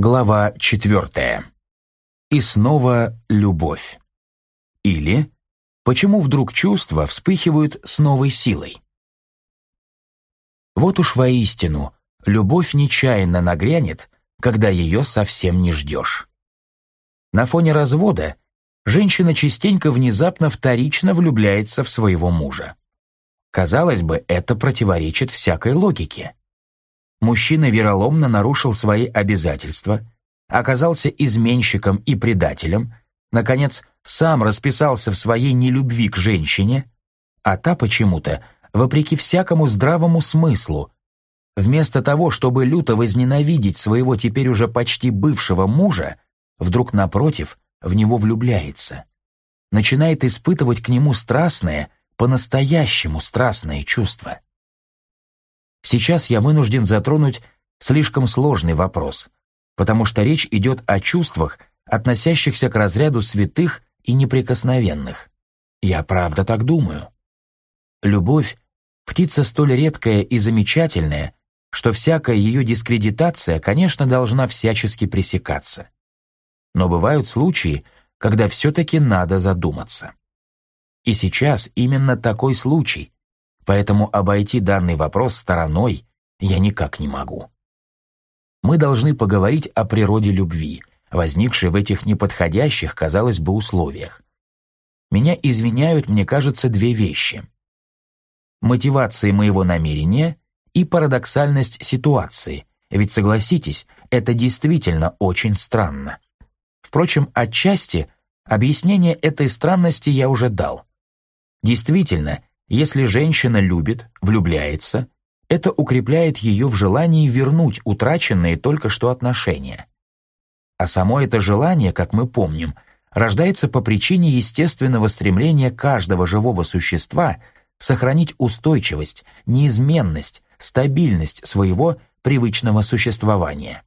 Глава четвертая. И снова любовь. Или почему вдруг чувства вспыхивают с новой силой? Вот уж воистину, любовь нечаянно нагрянет, когда ее совсем не ждешь. На фоне развода женщина частенько внезапно вторично влюбляется в своего мужа. Казалось бы, это противоречит всякой логике мужчина вероломно нарушил свои обязательства, оказался изменщиком и предателем, наконец, сам расписался в своей нелюбви к женщине, а та почему-то, вопреки всякому здравому смыслу, вместо того, чтобы люто возненавидеть своего теперь уже почти бывшего мужа, вдруг, напротив, в него влюбляется, начинает испытывать к нему страстное, по-настоящему страстное чувство. Сейчас я вынужден затронуть слишком сложный вопрос, потому что речь идет о чувствах, относящихся к разряду святых и неприкосновенных. Я правда так думаю. Любовь — птица столь редкая и замечательная, что всякая ее дискредитация, конечно, должна всячески пресекаться. Но бывают случаи, когда все-таки надо задуматься. И сейчас именно такой случай, поэтому обойти данный вопрос стороной я никак не могу. Мы должны поговорить о природе любви, возникшей в этих неподходящих, казалось бы, условиях. Меня извиняют, мне кажется, две вещи. Мотивация моего намерения и парадоксальность ситуации, ведь, согласитесь, это действительно очень странно. Впрочем, отчасти объяснение этой странности я уже дал. Действительно, если женщина любит, влюбляется, это укрепляет ее в желании вернуть утраченные только что отношения. А само это желание, как мы помним, рождается по причине естественного стремления каждого живого существа сохранить устойчивость, неизменность, стабильность своего привычного существования.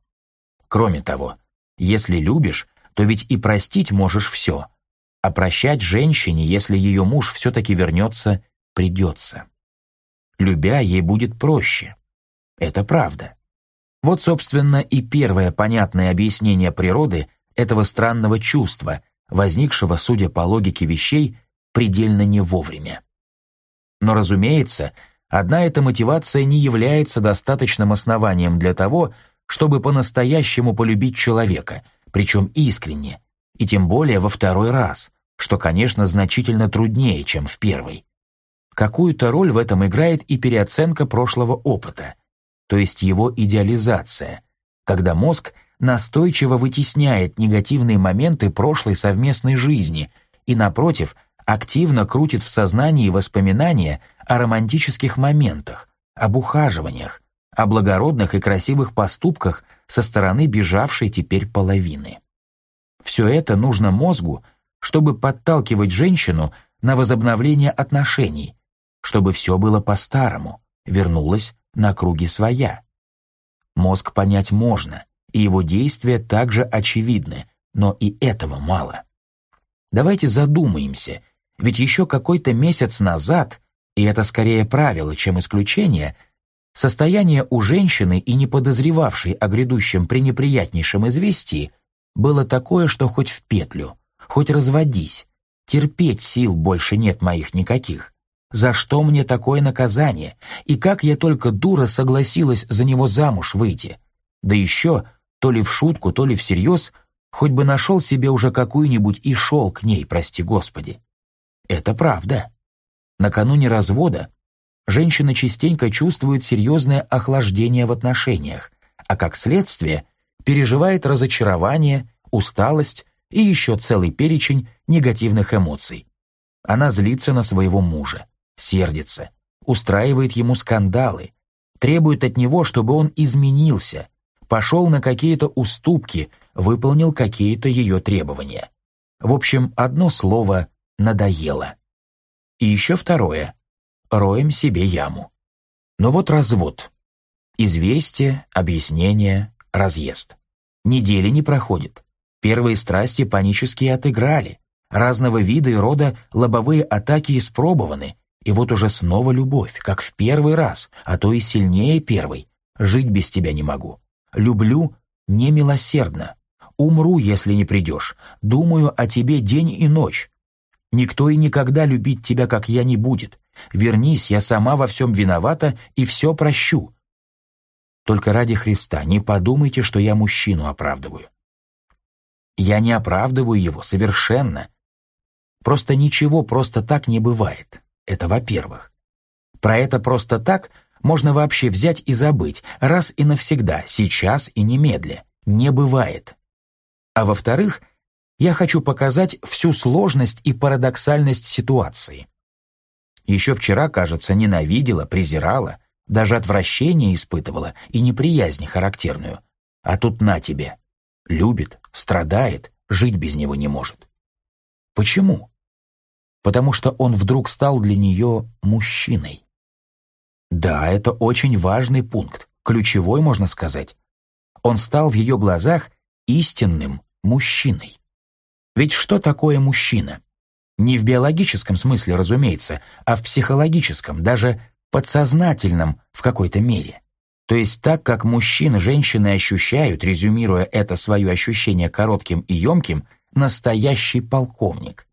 Кроме того, если любишь, то ведь и простить можешь все, а прощать женщине, если ее муж все-таки вернется, придется. Любя, ей будет проще. Это правда. Вот, собственно, и первое понятное объяснение природы этого странного чувства, возникшего, судя по логике вещей, предельно не вовремя. Но, разумеется, одна эта мотивация не является достаточным основанием для того, чтобы по-настоящему полюбить человека, причем искренне, и тем более во второй раз, что, конечно, значительно труднее, чем в первый. Какую-то роль в этом играет и переоценка прошлого опыта, то есть его идеализация, когда мозг настойчиво вытесняет негативные моменты прошлой совместной жизни и, напротив, активно крутит в сознании воспоминания о романтических моментах, об ухаживаниях, о благородных и красивых поступках со стороны бежавшей теперь половины. Все это нужно мозгу, чтобы подталкивать женщину на возобновление отношений, чтобы все было по-старому, вернулось на круги своя. Мозг понять можно, и его действия также очевидны, но и этого мало. Давайте задумаемся, ведь еще какой-то месяц назад, и это скорее правило, чем исключение, состояние у женщины и не подозревавшей о грядущем пренеприятнейшем известии было такое, что хоть в петлю, хоть разводись, терпеть сил больше нет моих никаких. За что мне такое наказание? И как я только дура согласилась за него замуж выйти? Да еще, то ли в шутку, то ли всерьез, хоть бы нашел себе уже какую-нибудь и шел к ней, прости господи. Это правда. Накануне развода женщина частенько чувствует серьезное охлаждение в отношениях, а как следствие переживает разочарование, усталость и еще целый перечень негативных эмоций. Она злится на своего мужа, сердится, устраивает ему скандалы, требует от него, чтобы он изменился, пошел на какие-то уступки, выполнил какие-то ее требования. В общем, одно слово «надоело». И еще второе «роем себе яму». Но вот развод. Известие, объяснение, разъезд. Недели не проходит. Первые страсти панически отыграли. Разного вида и рода лобовые атаки испробованы, и вот уже снова любовь, как в первый раз, а то и сильнее первой. Жить без тебя не могу. Люблю, немилосердно. Умру, если не придешь. Думаю о тебе день и ночь. Никто и никогда любить тебя, как я, не будет. Вернись, я сама во всем виновата и все прощу. Только ради Христа не подумайте, что я мужчину оправдываю. Я не оправдываю его совершенно. Просто ничего просто так не бывает. Это во-первых. Про это просто так можно вообще взять и забыть, раз и навсегда, сейчас и немедля. Не бывает. А во-вторых, я хочу показать всю сложность и парадоксальность ситуации. Еще вчера, кажется, ненавидела, презирала, даже отвращение испытывала и неприязнь характерную. А тут на тебе. Любит, страдает, жить без него не может. Почему? Потому что он вдруг стал для нее мужчиной. Да, это очень важный пункт, ключевой, можно сказать. Он стал в ее глазах истинным мужчиной. Ведь что такое мужчина? Не в биологическом смысле, разумеется, а в психологическом, даже подсознательном в какой-то мере. То есть так, как мужчины женщины ощущают, резюмируя это свое ощущение коротким и емким, настоящий полковник.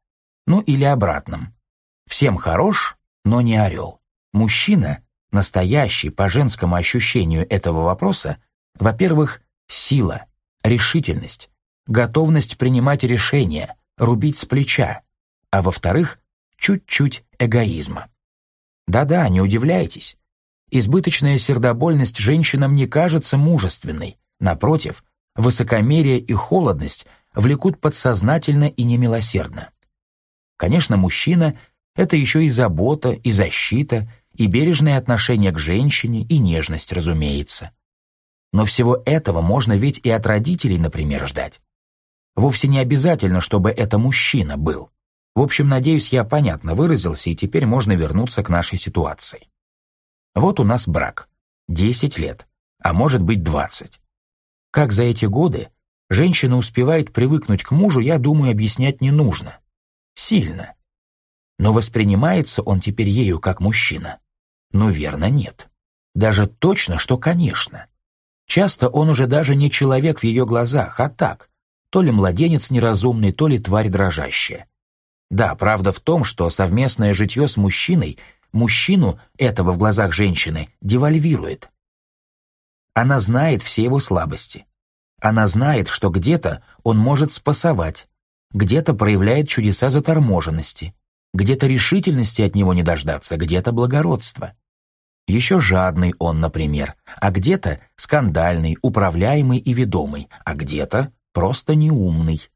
Ну или обратным. Всем хорош, но не орел. Мужчина, настоящий по женскому ощущению этого вопроса, во-первых, сила, решительность, готовность принимать решения, рубить с плеча, а во-вторых, чуть-чуть эгоизма. Да-да, не удивляйтесь. Избыточная сердобольность женщинам не кажется мужественной. Напротив, высокомерие и холодность влекут подсознательно и немилосердно. Конечно, мужчина — это еще и забота, и защита, и бережное отношение к женщине, и нежность, разумеется. Но всего этого можно ведь и от родителей, например, ждать. Вовсе не обязательно, чтобы это мужчина был. В общем, надеюсь, я понятно выразился, и теперь можно вернуться к нашей ситуации. Вот у нас брак. 10 лет, а может быть 20. Как за эти годы женщина успевает привыкнуть к мужу, я думаю, объяснять не нужно. Сильно. Но воспринимается он теперь ею как мужчина? Ну, верно, нет. Даже точно, что конечно. Часто он уже даже не человек в ее глазах, а так, то ли младенец неразумный, то ли тварь дрожащая. Да, правда в том, что совместное житье с мужчиной мужчину этого в глазах женщины девальвирует. Она знает все его слабости. Она знает, что где-то он может спасовать, где-то проявляет чудеса заторможенности, где-то решительности от него не дождаться, где-то благородство. Еще жадный он, например, а где-то скандальный, управляемый и ведомый, а где-то просто неумный.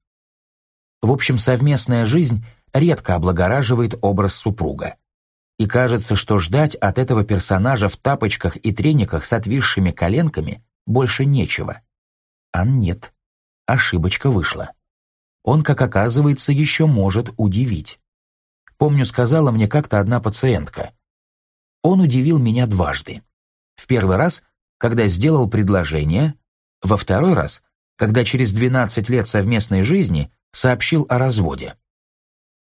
В общем, совместная жизнь редко облагораживает образ супруга. И кажется, что ждать от этого персонажа в тапочках и трениках с отвисшими коленками больше нечего. А нет, ошибочка вышла. Он, как оказывается, еще может удивить. Помню, сказала мне как-то одна пациентка. Он удивил меня дважды. В первый раз, когда сделал предложение, во второй раз, когда через 12 лет совместной жизни сообщил о разводе.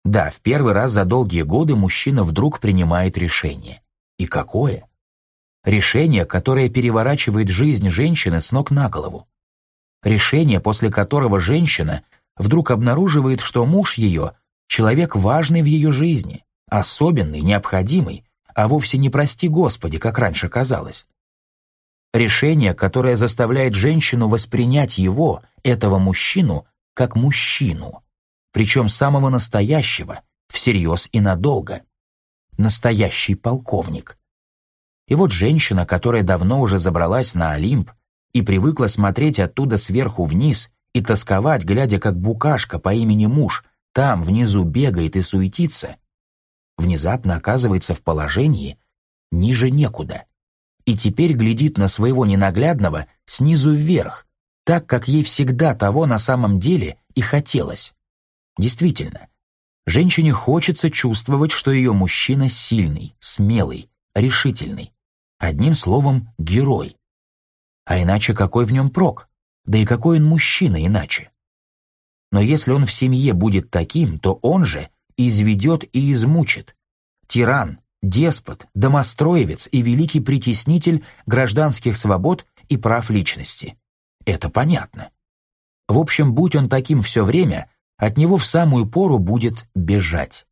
Да, в первый раз за долгие годы мужчина вдруг принимает решение. И какое? Решение, которое переворачивает жизнь женщины с ног на голову. Решение, после которого женщина вдруг обнаруживает, что муж ее – человек важный в ее жизни, особенный, необходимый, а вовсе не прости Господи, как раньше казалось. Решение, которое заставляет женщину воспринять его, этого мужчину, как мужчину, причем самого настоящего, всерьез и надолго. Настоящий полковник. И вот женщина, которая давно уже забралась на Олимп и привыкла смотреть оттуда сверху вниз и тосковать, глядя, как букашка по имени муж там внизу бегает и суетится, внезапно оказывается в положении ниже некуда и теперь глядит на своего ненаглядного снизу вверх, так, как ей всегда того на самом деле и хотелось. Действительно, женщине хочется чувствовать, что ее мужчина сильный, смелый, решительный. Одним словом, герой. А иначе какой в нем прок? Да и какой он мужчина иначе? Но если он в семье будет таким, то он же изведет и измучит. Тиран, деспот, домостроевец и великий притеснитель гражданских свобод и прав личности. это понятно. В общем, будь он таким все время, от него в самую пору будет бежать.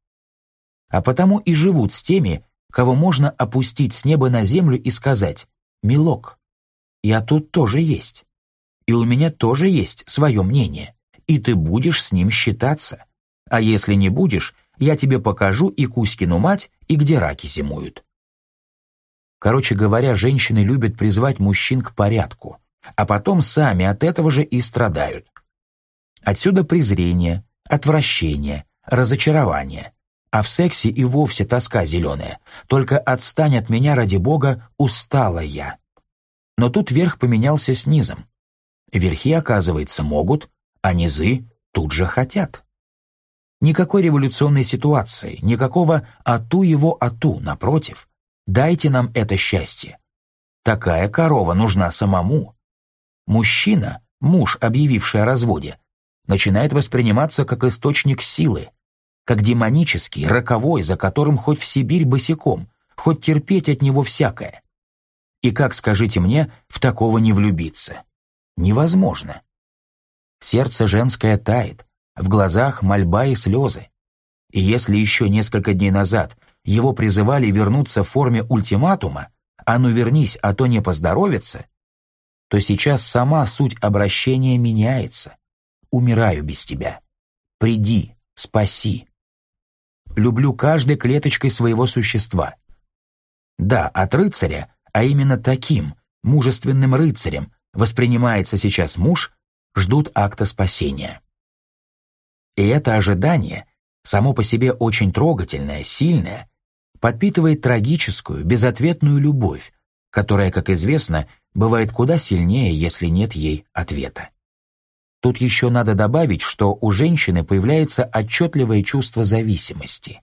А потому и живут с теми, кого можно опустить с неба на землю и сказать «Милок, я тут тоже есть, и у меня тоже есть свое мнение, и ты будешь с ним считаться. А если не будешь, я тебе покажу и Кузькину мать, и где раки зимуют». Короче говоря, женщины любят призвать мужчин к порядку, а потом сами от этого же и страдают. Отсюда презрение, отвращение, разочарование. А в сексе и вовсе тоска зеленая. Только отстань от меня, ради бога, устала я. Но тут верх поменялся с низом. Верхи, оказывается, могут, а низы тут же хотят. Никакой революционной ситуации, никакого «ату его ату», напротив. Дайте нам это счастье. Такая корова нужна самому. Мужчина, муж, объявивший о разводе, начинает восприниматься как источник силы, как демонический, роковой, за которым хоть в Сибирь босиком, хоть терпеть от него всякое. И как, скажите мне, в такого не влюбиться? Невозможно. Сердце женское тает, в глазах мольба и слезы. И если еще несколько дней назад его призывали вернуться в форме ультиматума, а ну вернись, а то не поздоровится, то сейчас сама суть обращения меняется умираю без тебя. Приди, спаси. Люблю каждой клеточкой своего существа. Да, от рыцаря, а именно таким, мужественным рыцарем, воспринимается сейчас муж, ждут акта спасения. И это ожидание, само по себе очень трогательное, сильное, подпитывает трагическую, безответную любовь, которая, как известно, бывает куда сильнее, если нет ей ответа. Тут еще надо добавить, что у женщины появляется отчетливое чувство зависимости.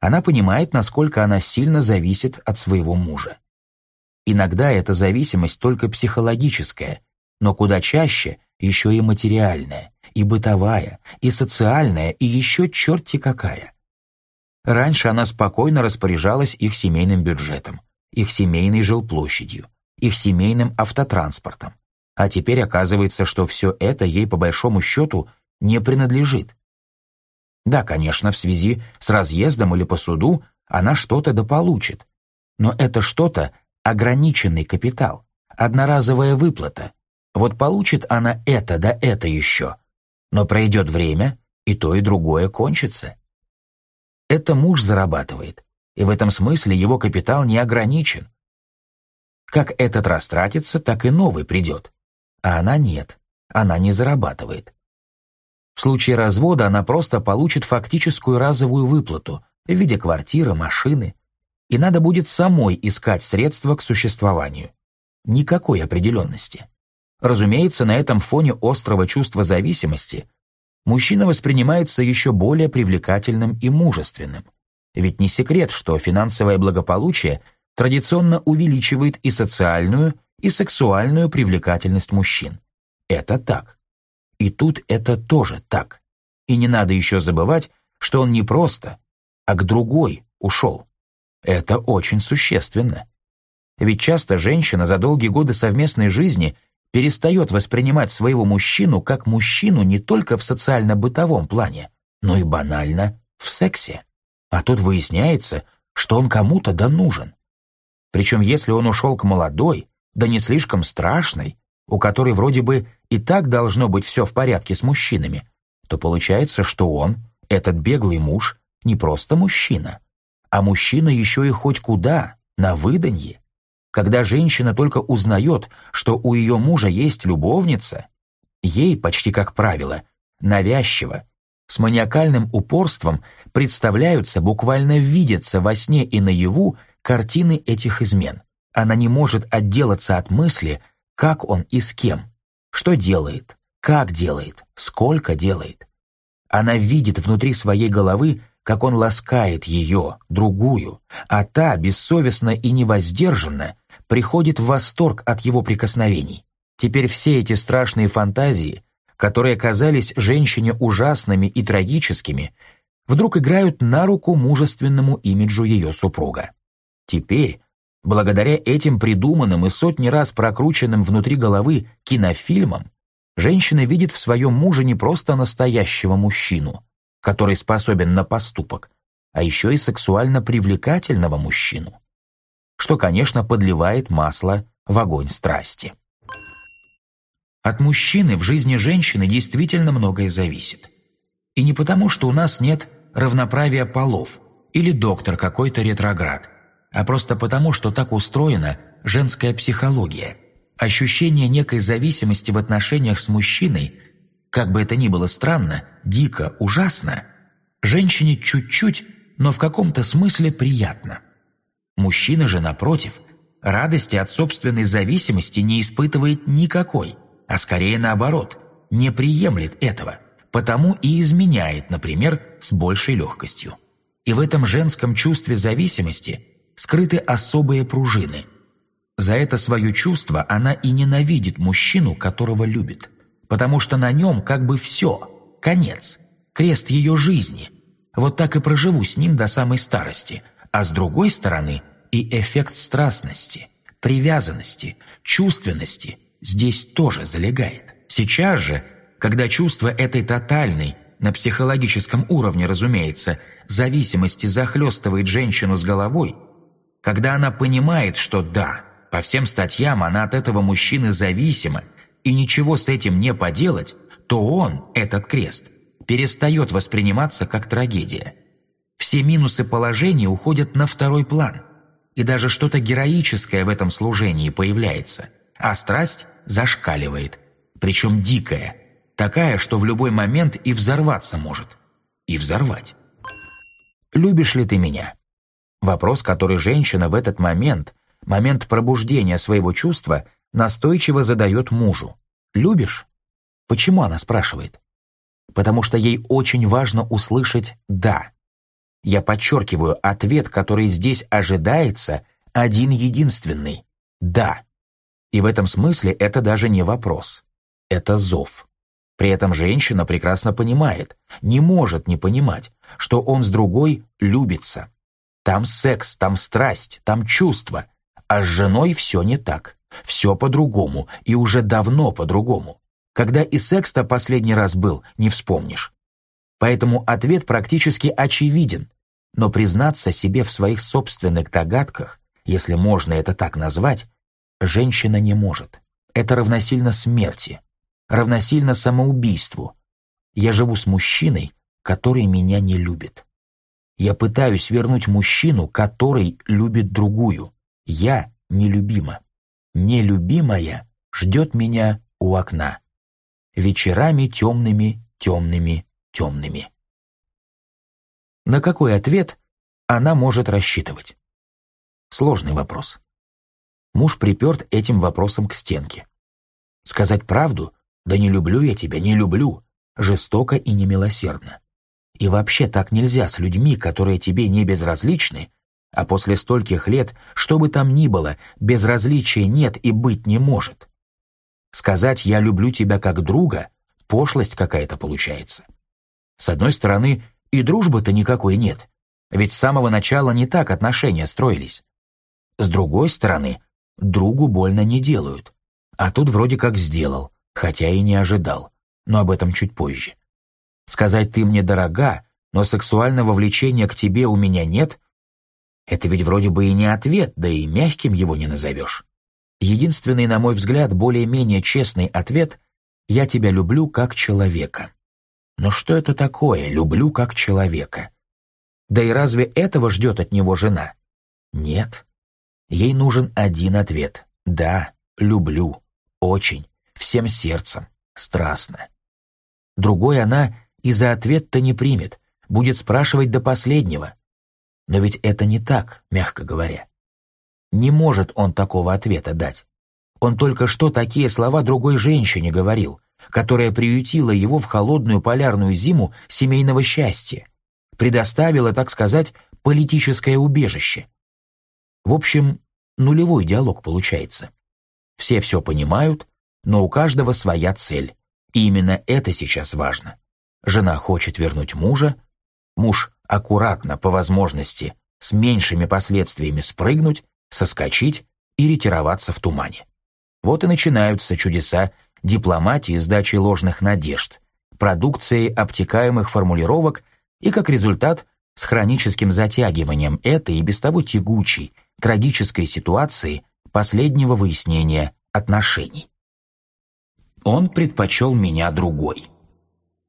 Она понимает, насколько она сильно зависит от своего мужа. Иногда эта зависимость только психологическая, но куда чаще еще и материальная, и бытовая, и социальная, и еще черти какая. Раньше она спокойно распоряжалась их семейным бюджетом, их семейной жилплощадью, их семейным автотранспортом. А теперь оказывается, что все это ей по большому счету не принадлежит. Да, конечно, в связи с разъездом или по суду она что-то дополучит. Но это что-то ограниченный капитал, одноразовая выплата. Вот получит она это да это еще. Но пройдет время, и то, и другое кончится. Это муж зарабатывает, и в этом смысле его капитал не ограничен. Как этот растратится, так и новый придет а она нет, она не зарабатывает. В случае развода она просто получит фактическую разовую выплату в виде квартиры, машины, и надо будет самой искать средства к существованию. Никакой определенности. Разумеется, на этом фоне острого чувства зависимости мужчина воспринимается еще более привлекательным и мужественным. Ведь не секрет, что финансовое благополучие традиционно увеличивает и социальную, и сексуальную привлекательность мужчин. Это так. И тут это тоже так. И не надо еще забывать, что он не просто, а к другой ушел. Это очень существенно. Ведь часто женщина за долгие годы совместной жизни перестает воспринимать своего мужчину как мужчину не только в социально-бытовом плане, но и банально в сексе. А тут выясняется, что он кому-то да нужен. Причем если он ушел к молодой, да не слишком страшной, у которой вроде бы и так должно быть все в порядке с мужчинами, то получается, что он, этот беглый муж, не просто мужчина, а мужчина еще и хоть куда, на выданье. Когда женщина только узнает, что у ее мужа есть любовница, ей, почти как правило, навязчиво, с маниакальным упорством представляются, буквально видятся во сне и наяву картины этих измен. Она не может отделаться от мысли, как он и с кем, что делает, как делает, сколько делает. Она видит внутри своей головы, как он ласкает ее, другую, а та, бессовестно и невоздержанно, приходит в восторг от его прикосновений. Теперь все эти страшные фантазии, которые казались женщине ужасными и трагическими, вдруг играют на руку мужественному имиджу ее супруга. Теперь Благодаря этим придуманным и сотни раз прокрученным внутри головы кинофильмам, женщина видит в своем муже не просто настоящего мужчину, который способен на поступок, а еще и сексуально привлекательного мужчину, что, конечно, подливает масло в огонь страсти. От мужчины в жизни женщины действительно многое зависит. И не потому, что у нас нет равноправия полов или доктор какой-то ретроград – а просто потому, что так устроена женская психология. Ощущение некой зависимости в отношениях с мужчиной, как бы это ни было странно, дико, ужасно, женщине чуть-чуть, но в каком-то смысле приятно. Мужчина же, напротив, радости от собственной зависимости не испытывает никакой, а скорее наоборот, не приемлет этого, потому и изменяет, например, с большей легкостью. И в этом женском чувстве зависимости скрыты особые пружины. За это свое чувство она и ненавидит мужчину, которого любит, потому что на нем как бы все, конец, крест ее жизни. Вот так и проживу с ним до самой старости, а с другой стороны и эффект страстности, привязанности, чувственности здесь тоже залегает. Сейчас же, когда чувство этой тотальной, на психологическом уровне, разумеется, зависимости захлестывает женщину с головой – когда она понимает, что да, по всем статьям она от этого мужчины зависима, и ничего с этим не поделать, то он, этот крест, перестает восприниматься как трагедия. Все минусы положения уходят на второй план, и даже что-то героическое в этом служении появляется, а страсть зашкаливает, причем дикая, такая, что в любой момент и взорваться может, и взорвать. «Любишь ли ты меня?» Вопрос, который женщина в этот момент, момент пробуждения своего чувства, настойчиво задает мужу. «Любишь?» Почему она спрашивает? Потому что ей очень важно услышать «да». Я подчеркиваю, ответ, который здесь ожидается, один единственный – «да». И в этом смысле это даже не вопрос. Это зов. При этом женщина прекрасно понимает, не может не понимать, что он с другой любится. Там секс, там страсть, там чувства. А с женой все не так. Все по-другому, и уже давно по-другому. Когда и секс-то последний раз был, не вспомнишь. Поэтому ответ практически очевиден. Но признаться себе в своих собственных догадках, если можно это так назвать, женщина не может. Это равносильно смерти, равносильно самоубийству. Я живу с мужчиной, который меня не любит. Я пытаюсь вернуть мужчину, который любит другую. Я нелюбима. Нелюбимая ждет меня у окна. Вечерами темными, темными, темными. На какой ответ она может рассчитывать? Сложный вопрос. Муж приперт этим вопросом к стенке. Сказать правду? Да не люблю я тебя, не люблю. Жестоко и немилосердно. И вообще так нельзя с людьми, которые тебе не безразличны, а после стольких лет, что бы там ни было, безразличия нет и быть не может. Сказать «я люблю тебя как друга» — пошлость какая-то получается. С одной стороны, и дружбы-то никакой нет, ведь с самого начала не так отношения строились. С другой стороны, другу больно не делают, а тут вроде как сделал, хотя и не ожидал, но об этом чуть позже. Сказать «ты мне дорога», но сексуального влечения к тебе у меня нет — это ведь вроде бы и не ответ, да и мягким его не назовешь. Единственный, на мой взгляд, более-менее честный ответ — «я тебя люблю как человека». Но что это такое «люблю как человека»? Да и разве этого ждет от него жена? Нет. Ей нужен один ответ. Да, люблю. Очень. Всем сердцем. Страстно. Другой она и за ответ-то не примет, будет спрашивать до последнего. Но ведь это не так, мягко говоря. Не может он такого ответа дать. Он только что такие слова другой женщине говорил, которая приютила его в холодную полярную зиму семейного счастья, предоставила, так сказать, политическое убежище. В общем, нулевой диалог получается. Все все понимают, но у каждого своя цель. И именно это сейчас важно. Жена хочет вернуть мужа, муж аккуратно, по возможности, с меньшими последствиями спрыгнуть, соскочить и ретироваться в тумане. Вот и начинаются чудеса дипломатии с дачей ложных надежд, продукцией обтекаемых формулировок и, как результат, с хроническим затягиванием этой и без того тягучей, трагической ситуации последнего выяснения отношений. Он предпочел меня другой.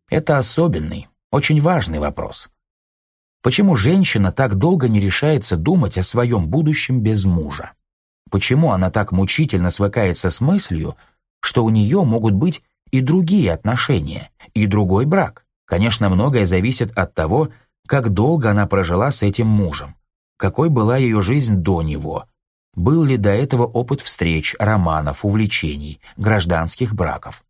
Это особенный, очень важный вопрос. Почему женщина так долго не решается думать о своем будущем без мужа? Почему она так мучительно свыкается с мыслью, что у нее могут быть и другие отношения, и другой брак? Конечно, многое зависит от того, как долго она прожила с этим мужем, какой была ее жизнь до него, был ли до этого опыт встреч, романов, увлечений, гражданских браков.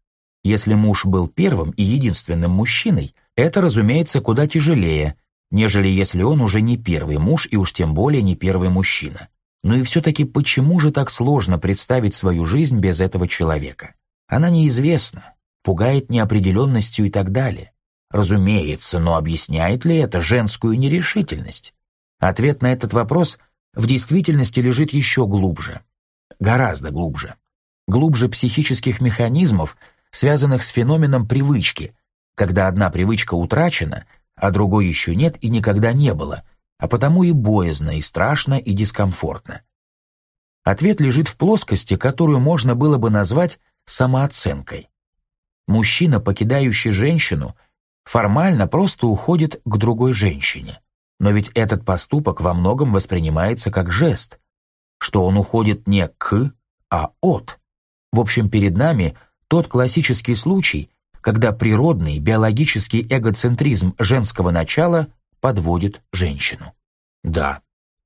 Если муж был первым и единственным мужчиной, это, разумеется, куда тяжелее, нежели если он уже не первый муж и уж тем более не первый мужчина. Но и все-таки почему же так сложно представить свою жизнь без этого человека? Она неизвестна, пугает неопределенностью и так далее. Разумеется, но объясняет ли это женскую нерешительность? Ответ на этот вопрос в действительности лежит еще глубже. Гораздо глубже. Глубже психических механизмов, связанных с феноменом привычки, когда одна привычка утрачена, а другой еще нет и никогда не было, а потому и боязно, и страшно, и дискомфортно. Ответ лежит в плоскости, которую можно было бы назвать самооценкой. Мужчина, покидающий женщину, формально просто уходит к другой женщине. Но ведь этот поступок во многом воспринимается как жест, что он уходит не к, а от. В общем, перед нами тот классический случай, когда природный биологический эгоцентризм женского начала подводит женщину. Да,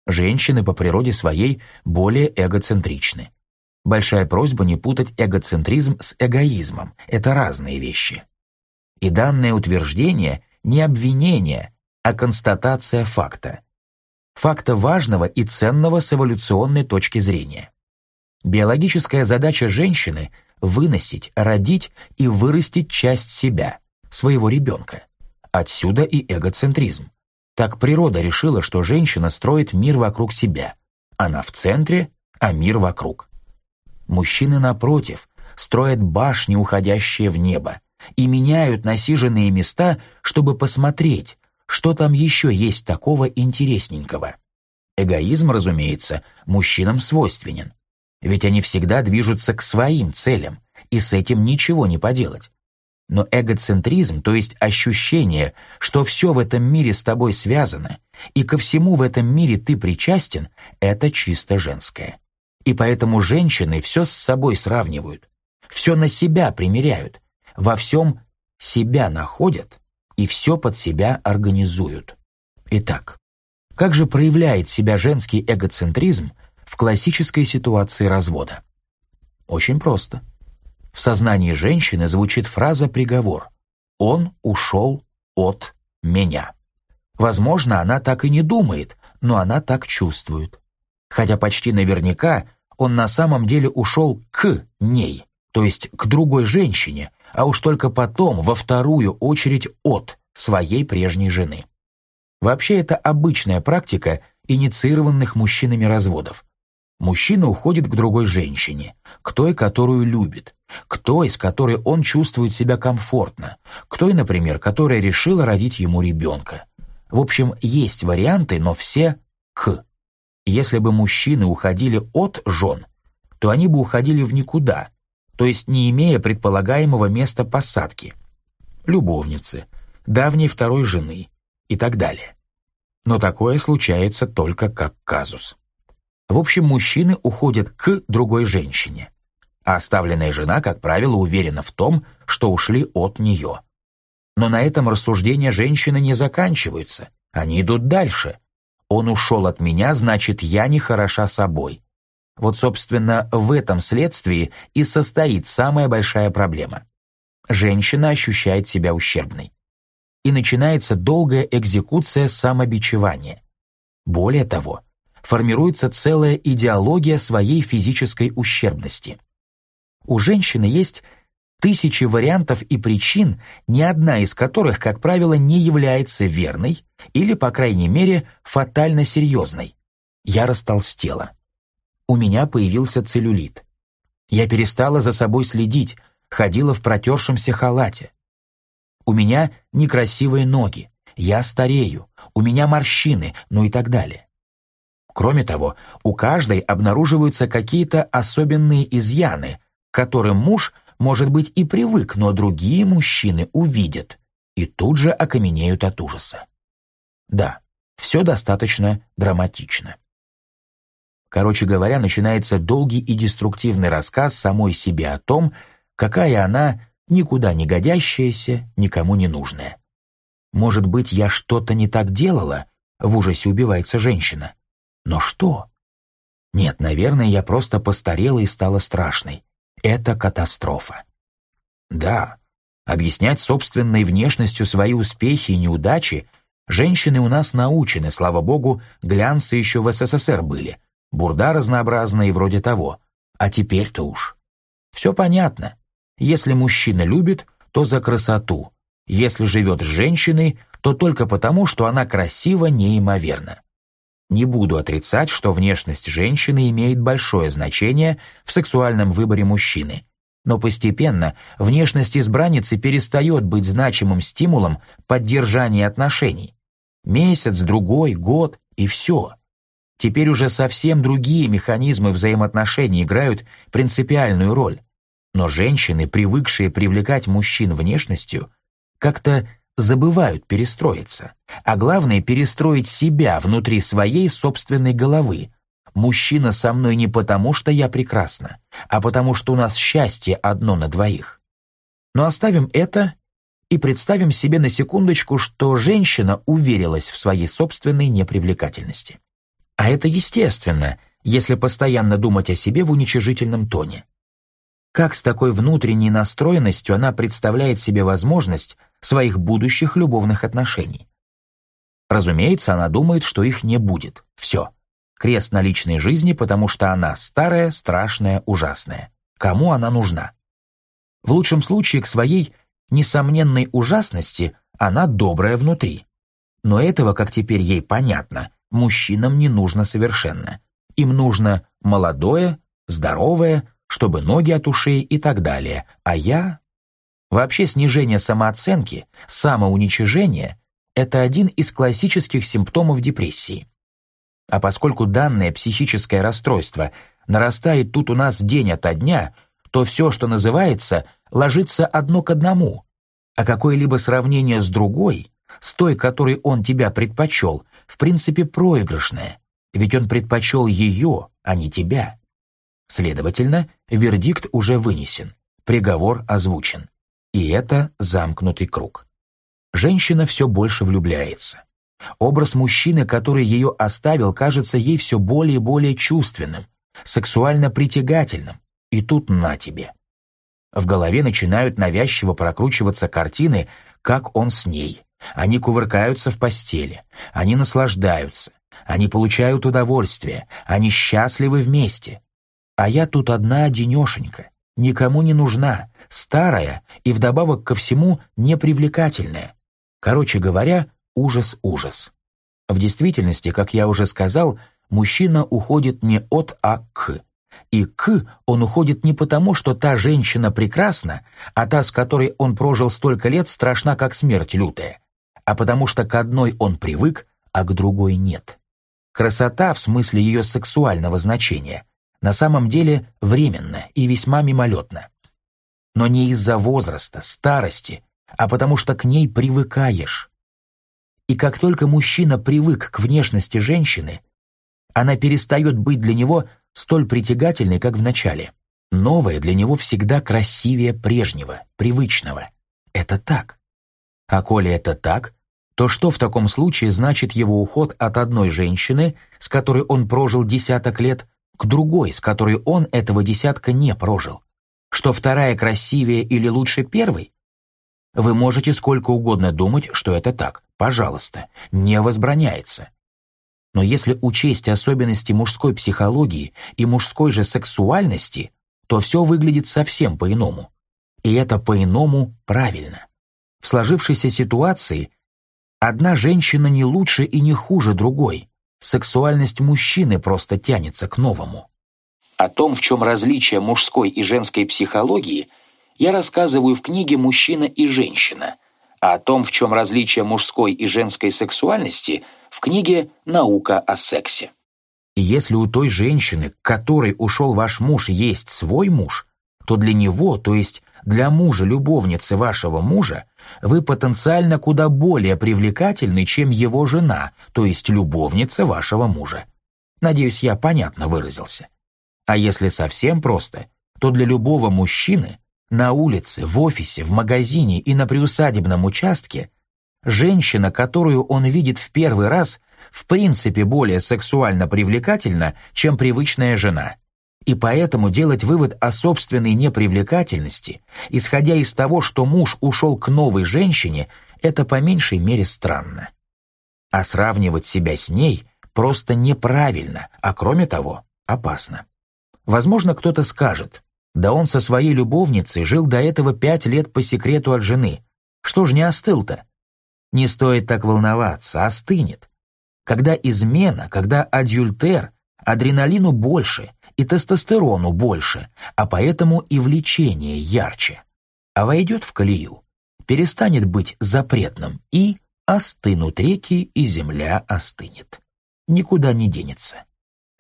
женщины по природе своей более эгоцентричны. Большая просьба не путать эгоцентризм с эгоизмом. Это разные вещи. И данное утверждение не обвинение, а констатация факта. Факта важного и ценного с эволюционной точки зрения. Биологическая задача женщины – выносить, родить и вырастить часть себя, своего ребенка. Отсюда и эгоцентризм. Так природа решила, что женщина строит мир вокруг себя. Она в центре, а мир вокруг. Мужчины, напротив, строят башни, уходящие в небо, и меняют насиженные места, чтобы посмотреть, что там еще есть такого интересненького. Эгоизм, разумеется, мужчинам свойственен. Ведь они всегда движутся к своим целям, и с этим ничего не поделать. Но эгоцентризм, то есть ощущение, что все в этом мире с тобой связано, и ко всему в этом мире ты причастен, это чисто женское. И поэтому женщины все с собой сравнивают, все на себя примеряют, во всем себя находят и все под себя организуют. Итак, как же проявляет себя женский эгоцентризм в классической ситуации развода? Очень просто. В сознании женщины звучит фраза «приговор». «Он ушел от меня». Возможно, она так и не думает, но она так чувствует. Хотя почти наверняка он на самом деле ушел к ней, то есть к другой женщине, а уж только потом, во вторую очередь, от своей прежней жены. Вообще это обычная практика инициированных мужчинами разводов. Мужчина уходит к другой женщине, к той, которую любит, к той, с которой он чувствует себя комфортно, к той, например, которая решила родить ему ребенка. В общем, есть варианты, но все «к». Если бы мужчины уходили от жен, то они бы уходили в никуда, то есть не имея предполагаемого места посадки, любовницы, давней второй жены и так далее. Но такое случается только как казус. В общем, мужчины уходят к другой женщине, а оставленная жена, как правило, уверена в том, что ушли от нее. Но на этом рассуждения женщины не заканчиваются, они идут дальше. Он ушел от меня, значит, я не хороша собой. Вот, собственно, в этом следствии и состоит самая большая проблема. Женщина ощущает себя ущербной. И начинается долгая экзекуция самобичевания. Более того, формируется целая идеология своей физической ущербности. У женщины есть тысячи вариантов и причин, ни одна из которых, как правило, не является верной или, по крайней мере, фатально серьезной. Я растолстела. у меня появился целлюлит. Я перестала за собой следить, ходила в протершемся халате. У меня некрасивые ноги, я старею, у меня морщины, ну и так далее. Кроме того, у каждой обнаруживаются какие-то особенные изъяны, к которым муж, может быть, и привык, но другие мужчины увидят и тут же окаменеют от ужаса. Да, все достаточно драматично. Короче говоря, начинается долгий и деструктивный рассказ самой себе о том, какая она никуда не годящаяся, никому не нужная. Может быть, я что-то не так делала? В ужасе убивается женщина. Но что? Нет, наверное, я просто постарела и стала страшной. Это катастрофа. Да, объяснять собственной внешностью свои успехи и неудачи женщины у нас научены, слава богу, глянцы еще в СССР были, бурда разнообразная и вроде того. А теперь-то уж. Все понятно. Если мужчина любит, то за красоту. Если живет с женщиной, то только потому, что она красива неимоверно. Не буду отрицать, что внешность женщины имеет большое значение в сексуальном выборе мужчины. Но постепенно внешность избранницы перестает быть значимым стимулом поддержания отношений. Месяц, другой, год и все. Теперь уже совсем другие механизмы взаимоотношений играют принципиальную роль. Но женщины, привыкшие привлекать мужчин внешностью, как-то забывают перестроиться. А главное, перестроить себя внутри своей собственной головы. Мужчина со мной не потому, что я прекрасна, а потому, что у нас счастье одно на двоих. Но оставим это и представим себе на секундочку, что женщина уверилась в своей собственной непривлекательности. А это естественно, если постоянно думать о себе в уничижительном тоне. Как с такой внутренней настроенностью она представляет себе возможность своих будущих любовных отношений? Разумеется, она думает, что их не будет. Все. Крест на личной жизни, потому что она старая, страшная, ужасная. Кому она нужна? В лучшем случае к своей несомненной ужасности она добрая внутри. Но этого, как теперь ей понятно, мужчинам не нужно совершенно. Им нужно молодое, здоровое, чтобы ноги от ушей и так далее. А я... Вообще снижение самооценки, самоуничижение – это один из классических симптомов депрессии. А поскольку данное психическое расстройство нарастает тут у нас день ото дня, то все, что называется, ложится одно к одному, а какое-либо сравнение с другой, с той, которой он тебя предпочел, в принципе проигрышное, ведь он предпочел ее, а не тебя. Следовательно, вердикт уже вынесен, приговор озвучен. И это замкнутый круг. Женщина все больше влюбляется. Образ мужчины, который ее оставил, кажется ей все более и более чувственным, сексуально притягательным. И тут на тебе. В голове начинают навязчиво прокручиваться картины, как он с ней, они кувыркаются в постели, они наслаждаются, они получают удовольствие, они счастливы вместе. А я тут одна одинешенька, никому не нужна, старая и вдобавок ко всему непривлекательная. Короче говоря, ужас-ужас. В действительности, как я уже сказал, мужчина уходит не от, а к. И к он уходит не потому, что та женщина прекрасна, а та, с которой он прожил столько лет, страшна, как смерть лютая а потому что к одной он привык, а к другой нет. Красота, в смысле ее сексуального значения, на самом деле временна и весьма мимолетна. Но не из-за возраста, старости, а потому что к ней привыкаешь. И как только мужчина привык к внешности женщины, она перестает быть для него столь притягательной, как в начале. Новое для него всегда красивее прежнего, привычного. Это так. А коли это так, то что в таком случае значит его уход от одной женщины, с которой он прожил десяток лет, к другой, с которой он этого десятка не прожил? Что вторая красивее или лучше первой? Вы можете сколько угодно думать, что это так. Пожалуйста, не возбраняется. Но если учесть особенности мужской психологии и мужской же сексуальности, то все выглядит совсем по-иному. И это по-иному правильно. В сложившейся ситуации одна женщина не лучше и не хуже другой. Сексуальность мужчины просто тянется к новому. О том, в чем различие мужской и женской психологии, я рассказываю в книге «Мужчина и женщина», а о том, в чем различие мужской и женской сексуальности, в книге «Наука о сексе». И если у той женщины, к которой ушел ваш муж, есть свой муж, то для него, то есть для мужа-любовницы вашего мужа, вы потенциально куда более привлекательны, чем его жена, то есть любовница вашего мужа. Надеюсь, я понятно выразился. А если совсем просто, то для любого мужчины на улице, в офисе, в магазине и на приусадебном участке женщина, которую он видит в первый раз, в принципе более сексуально привлекательна, чем привычная жена. И поэтому делать вывод о собственной непривлекательности, исходя из того, что муж ушел к новой женщине, это по меньшей мере странно. А сравнивать себя с ней просто неправильно, а кроме того, опасно. Возможно, кто-то скажет, да он со своей любовницей жил до этого пять лет по секрету от жены. Что ж не остыл-то? Не стоит так волноваться, остынет. Когда измена, когда адюльтер, адреналину больше, и тестостерону больше, а поэтому и влечение ярче. А войдет в колею, перестанет быть запретным и остынут реки, и земля остынет. Никуда не денется.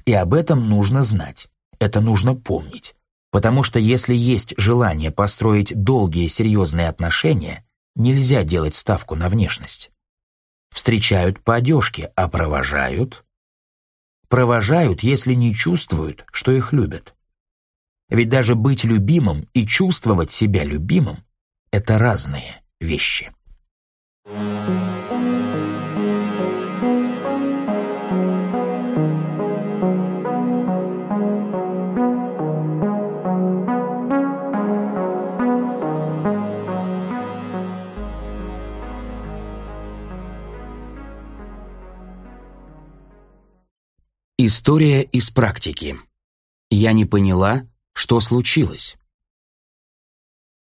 И об этом нужно знать, это нужно помнить, потому что если есть желание построить долгие серьезные отношения, нельзя делать ставку на внешность. Встречают по одежке, а провожают провожают, если не чувствуют, что их любят. Ведь даже быть любимым и чувствовать себя любимым – это разные вещи. История из практики. Я не поняла, что случилось.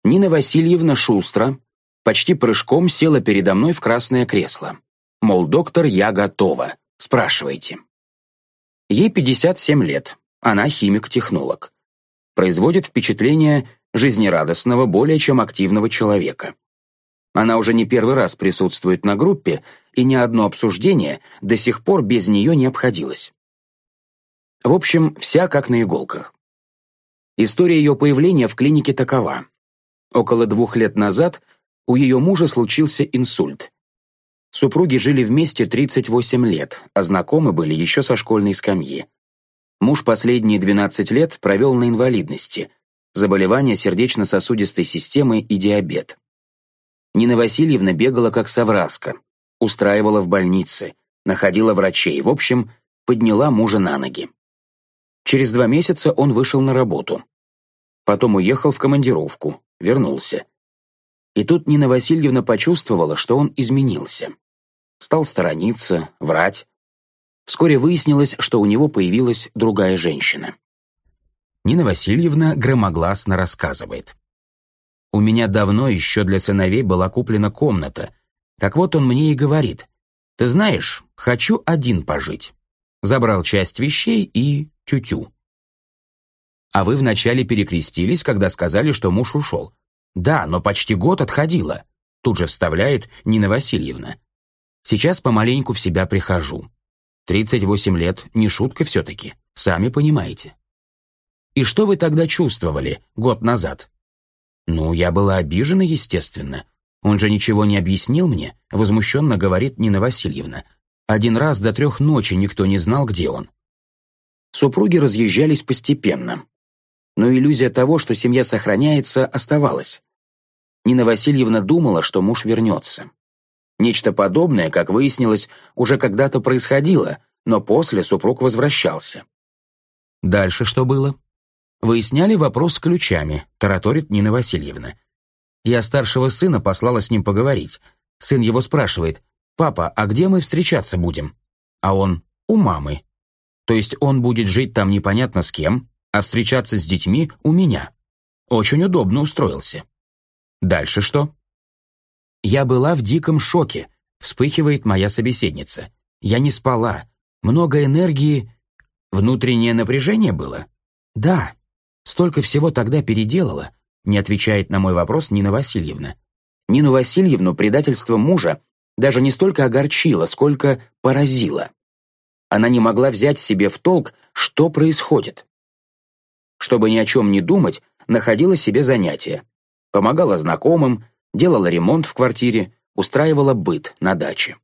Нина Васильевна шустро, почти прыжком села передо мной в красное кресло. Мол, доктор, я готова. Спрашивайте. Ей 57 лет, она химик-технолог. Производит впечатление жизнерадостного, более чем активного человека. Она уже не первый раз присутствует на группе, и ни одно обсуждение до сих пор без нее не обходилось. В общем, вся как на иголках. История ее появления в клинике такова. Около двух лет назад у ее мужа случился инсульт. Супруги жили вместе 38 лет, а знакомы были еще со школьной скамьи. Муж последние 12 лет провел на инвалидности, заболевания сердечно-сосудистой системы и диабет. Нина Васильевна бегала как совраска, устраивала в больнице, находила врачей, в общем, подняла мужа на ноги. Через два месяца он вышел на работу. Потом уехал в командировку, вернулся. И тут Нина Васильевна почувствовала, что он изменился. Стал сторониться, врать. Вскоре выяснилось, что у него появилась другая женщина. Нина Васильевна громогласно рассказывает. «У меня давно еще для сыновей была куплена комната. Так вот он мне и говорит, «Ты знаешь, хочу один пожить». Забрал часть вещей и тю-тю. А вы вначале перекрестились, когда сказали, что муж ушел. Да, но почти год отходила. Тут же вставляет Нина Васильевна. Сейчас помаленьку в себя прихожу. 38 лет, не шутка все-таки, сами понимаете. И что вы тогда чувствовали год назад? Ну, я была обижена, естественно. Он же ничего не объяснил мне, возмущенно говорит Нина Васильевна. Один раз до трех ночи никто не знал, где он. Супруги разъезжались постепенно. Но иллюзия того, что семья сохраняется, оставалась. Нина Васильевна думала, что муж вернется. Нечто подобное, как выяснилось, уже когда-то происходило, но после супруг возвращался. Дальше что было? Выясняли вопрос с ключами, тараторит Нина Васильевна. Я старшего сына послала с ним поговорить. Сын его спрашивает, «Папа, а где мы встречаться будем?» А он, «У мамы». То есть он будет жить там непонятно с кем, а встречаться с детьми у меня. Очень удобно устроился. Дальше что? Я была в диком шоке, вспыхивает моя собеседница. Я не спала. Много энергии. Внутреннее напряжение было? Да, столько всего тогда переделала, не отвечает на мой вопрос Нина Васильевна. Нину Васильевну предательство мужа даже не столько огорчило, сколько поразило. Она не могла взять себе в толк, что происходит. Чтобы ни о чем не думать, находила себе занятия. Помогала знакомым, делала ремонт в квартире, устраивала быт на даче.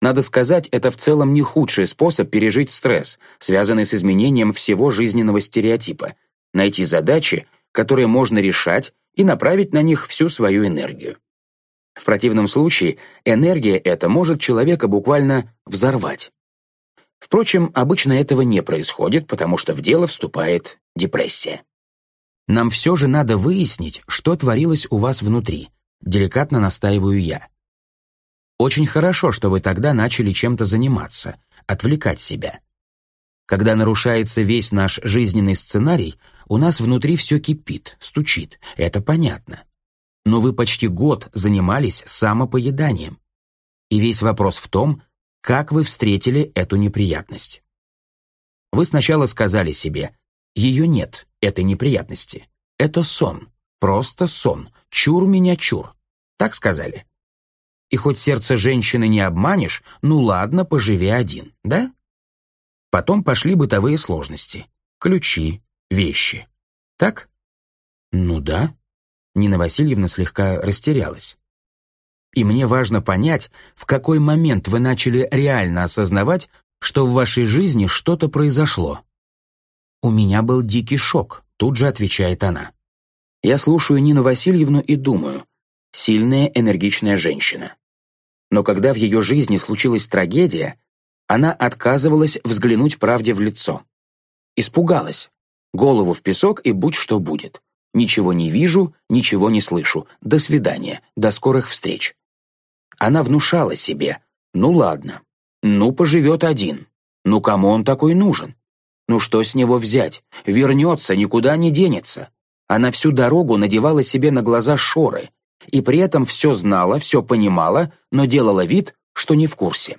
Надо сказать, это в целом не худший способ пережить стресс, связанный с изменением всего жизненного стереотипа, найти задачи, которые можно решать и направить на них всю свою энергию. В противном случае энергия эта может человека буквально взорвать. Впрочем, обычно этого не происходит, потому что в дело вступает депрессия. Нам все же надо выяснить, что творилось у вас внутри, деликатно настаиваю я. Очень хорошо, что вы тогда начали чем-то заниматься, отвлекать себя. Когда нарушается весь наш жизненный сценарий, у нас внутри все кипит, стучит, это понятно. Но вы почти год занимались самопоеданием. И весь вопрос в том, как вы встретили эту неприятность. Вы сначала сказали себе, ее нет, этой неприятности. Это сон, просто сон, чур меня чур. Так сказали? И хоть сердце женщины не обманешь, ну ладно, поживи один, да? Потом пошли бытовые сложности. Ключи, вещи. Так? Ну да. Нина Васильевна слегка растерялась. И мне важно понять, в какой момент вы начали реально осознавать, что в вашей жизни что-то произошло. У меня был дикий шок, тут же отвечает она. Я слушаю Нину Васильевну и думаю, сильная, энергичная женщина. Но когда в ее жизни случилась трагедия, она отказывалась взглянуть правде в лицо. Испугалась. Голову в песок и будь что будет. Ничего не вижу, ничего не слышу. До свидания, до скорых встреч. Она внушала себе, ну ладно, ну поживет один, ну кому он такой нужен? Ну что с него взять? Вернется, никуда не денется. Она всю дорогу надевала себе на глаза шоры и при этом все знала, все понимала, но делала вид, что не в курсе.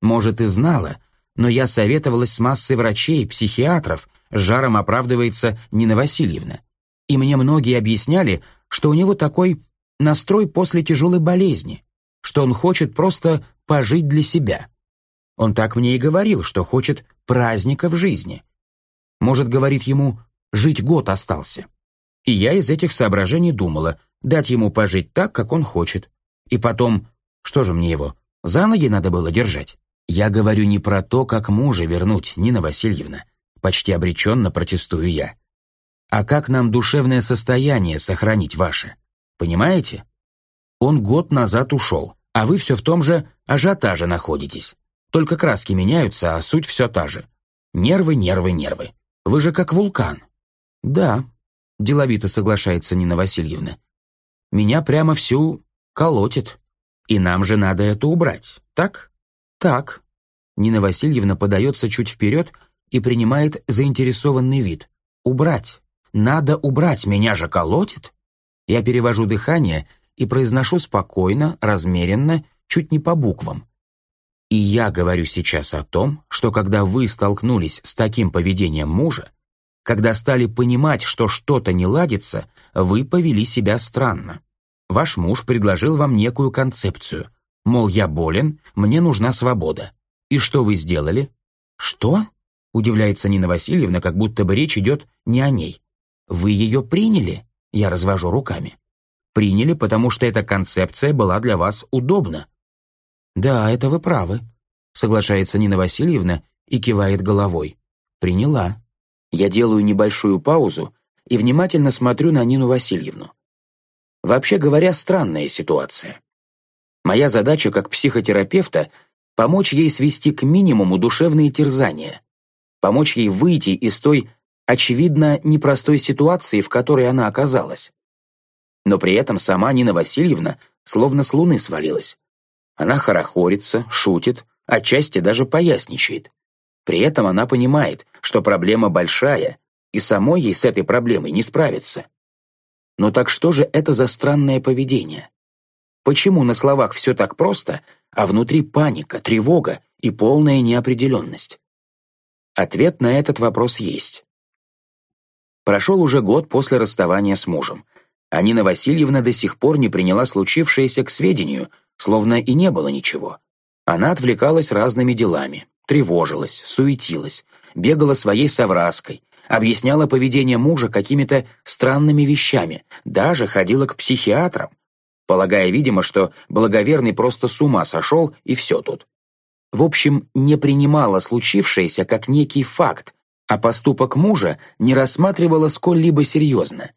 Может, и знала, но я советовалась с массой врачей, психиатров, с жаром оправдывается Нина Васильевна. И мне многие объясняли, что у него такой настрой после тяжелой болезни, что он хочет просто пожить для себя. Он так мне и говорил, что хочет праздника в жизни. Может, говорит ему, жить год остался. И я из этих соображений думала, дать ему пожить так, как он хочет. И потом, что же мне его, за ноги надо было держать? Я говорю не про то, как мужа вернуть, Нина Васильевна. Почти обреченно протестую я. А как нам душевное состояние сохранить ваше? Понимаете? Он год назад ушел, а вы все в том же ажиотаже находитесь. Только краски меняются, а суть все та же. Нервы, нервы, нервы. Вы же как вулкан. Да, деловито соглашается Нина Васильевна. Меня прямо всю колотит. И нам же надо это убрать, так? Так. Нина Васильевна подается чуть вперед и принимает заинтересованный вид. Убрать. Надо убрать, меня же колотит. Я перевожу дыхание и произношу спокойно, размеренно, чуть не по буквам. И я говорю сейчас о том, что когда вы столкнулись с таким поведением мужа, когда стали понимать, что что-то не ладится, вы повели себя странно. Ваш муж предложил вам некую концепцию. Мол, я болен, мне нужна свобода. И что вы сделали? Что? Удивляется Нина Васильевна, как будто бы речь идет не о ней. Вы ее приняли? Я развожу руками. Приняли, потому что эта концепция была для вас удобна. Да, это вы правы, соглашается Нина Васильевна и кивает головой. Приняла. Я делаю небольшую паузу и внимательно смотрю на Нину Васильевну. Вообще говоря, странная ситуация. Моя задача как психотерапевта — помочь ей свести к минимуму душевные терзания, помочь ей выйти из той, очевидно, непростой ситуации, в которой она оказалась. Но при этом сама Нина Васильевна словно с луны свалилась. Она хорохорится, шутит, отчасти даже поясничает. При этом она понимает, что проблема большая, и самой ей с этой проблемой не справиться. Но так что же это за странное поведение? Почему на словах все так просто, а внутри паника, тревога и полная неопределенность? Ответ на этот вопрос есть. Прошел уже год после расставания с мужем. А Нина Васильевна до сих пор не приняла случившееся к сведению, словно и не было ничего. Она отвлекалась разными делами, тревожилась, суетилась, бегала своей совраской, объясняла поведение мужа какими-то странными вещами, даже ходила к психиатрам, полагая, видимо, что благоверный просто с ума сошел и все тут. В общем, не принимала случившееся как некий факт, а поступок мужа не рассматривала сколь-либо серьезно.